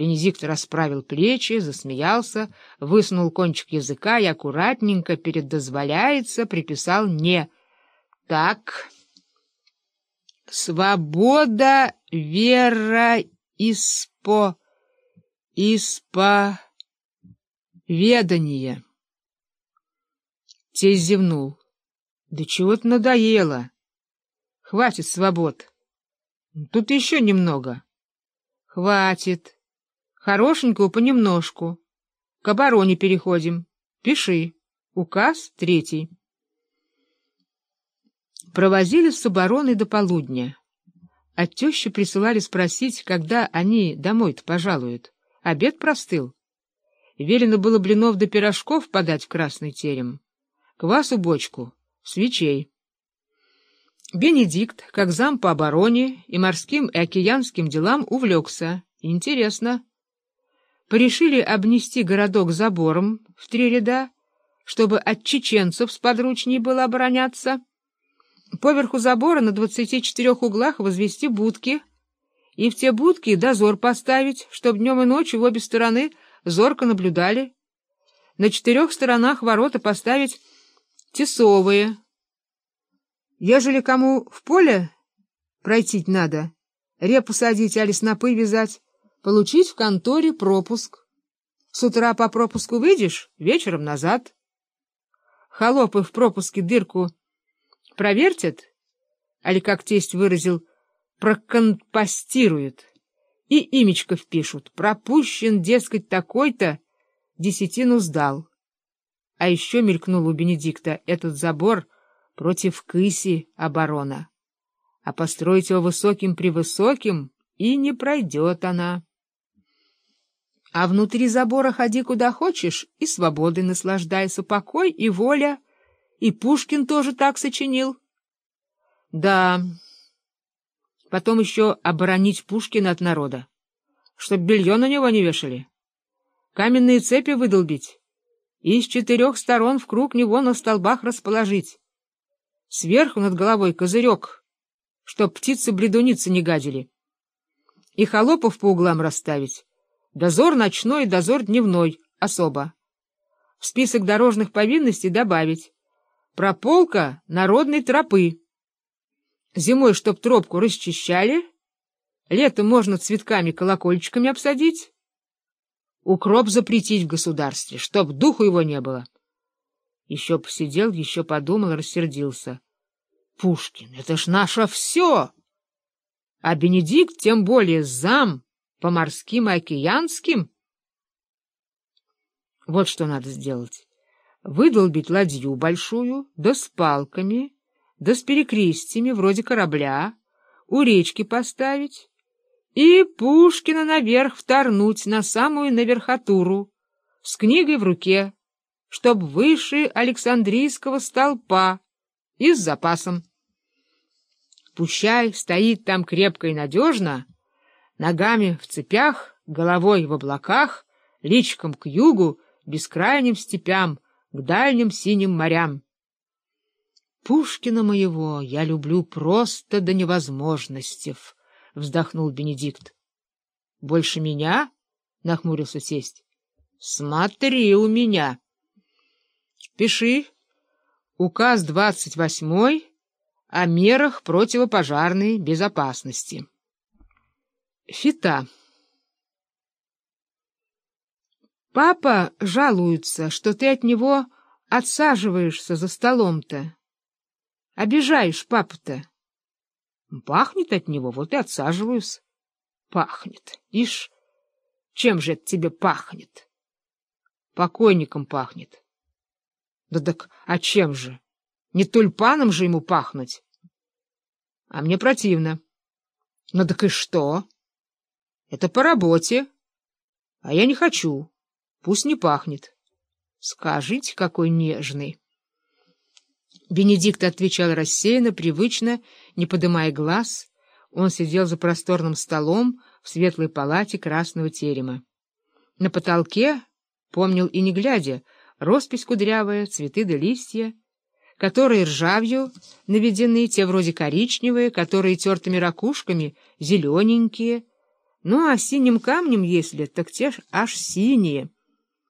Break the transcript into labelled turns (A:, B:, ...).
A: Бенедикт расправил плечи, засмеялся, высунул кончик языка и аккуратненько перед «дозволяется» приписал «не». Так, свобода, вера, испо, исповедание. Тесть зевнул. Да чего-то надоело. Хватит свобод. Тут еще немного. Хватит. Хорошенького понемножку. К обороне переходим. Пиши. Указ третий. Провозили с обороной до полудня. От тещи присылали спросить, когда они домой-то пожалуют. Обед простыл. Велено было блинов до пирожков подать в красный терем. Квасу бочку, свечей. Бенедикт, как зам по обороне и морским и океанским делам, увлекся. Интересно порешили обнести городок забором в три ряда, чтобы от чеченцев сподручнее было обороняться, поверху забора на двадцати четырех углах возвести будки и в те будки дозор поставить, чтобы днем и ночью в обе стороны зорко наблюдали, на четырех сторонах ворота поставить тесовые. Ежели кому в поле пройти надо, репу садить, али снопы вязать, получить в конторе пропуск. С утра по пропуску выйдешь, вечером назад. Холопы в пропуске дырку провертят, али, как тесть выразил, прокомпостируют, и имечко впишут. Пропущен, дескать, такой-то, десятину сдал. А еще мелькнул у Бенедикта этот забор против кыси оборона. А построить его высоким-превысоким, и не пройдет она. А внутри забора ходи куда хочешь, и свободой наслаждайся, покой и воля. И Пушкин тоже так сочинил. Да, потом еще оборонить Пушкина от народа, чтоб белье на него не вешали. Каменные цепи выдолбить и с четырех сторон в круг него на столбах расположить. Сверху над головой козырек, чтоб птицы-бледуницы не гадили. И холопов по углам расставить Дозор ночной дозор дневной особо. В список дорожных повинностей добавить. Прополка народной тропы. Зимой, чтоб тропку расчищали. Летом можно цветками-колокольчиками обсадить. Укроп запретить в государстве, чтоб духу его не было. Еще посидел, еще подумал, рассердился. Пушкин, это ж наше все! А Бенедикт тем более зам по морским и океанским? Вот что надо сделать. Выдолбить ладью большую, да с палками, да с перекрестиями, вроде корабля, у речки поставить и Пушкина наверх вторнуть на самую наверхотуру, с книгой в руке, чтоб выше Александрийского столпа и с запасом. Пущай стоит там крепко и надежно, ногами в цепях, головой в облаках, личком к югу, бескрайним степям, к дальним синим морям. Пушкина моего я люблю просто до невозможности, — вздохнул Бенедикт. — Больше меня? — нахмурился тесть. — Смотри у меня. — Пиши. Указ двадцать восьмой о мерах противопожарной безопасности. Фита. Папа жалуется, что ты от него отсаживаешься за столом-то. Обижаешь папу-то. Пахнет от него, вот и отсаживаюсь. Пахнет. Ишь, чем же это тебе пахнет? Покойником пахнет. Да так, а чем же? Не тульпаном же ему пахнуть. А мне противно. Ну так и что? Это по работе. А я не хочу. Пусть не пахнет. Скажите, какой нежный. Бенедикт отвечал рассеянно, привычно, не подымая глаз. Он сидел за просторным столом в светлой палате красного терема. На потолке, помнил и не глядя, роспись кудрявая, цветы да листья, которые ржавью наведены, те вроде коричневые, которые тертыми ракушками, зелененькие, Ну, а синим камнем, если, так те ж аж синие.